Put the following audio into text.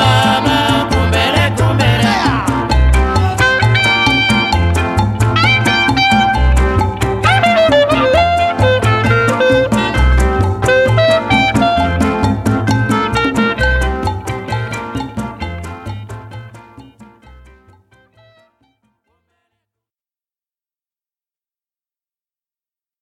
ma, ma.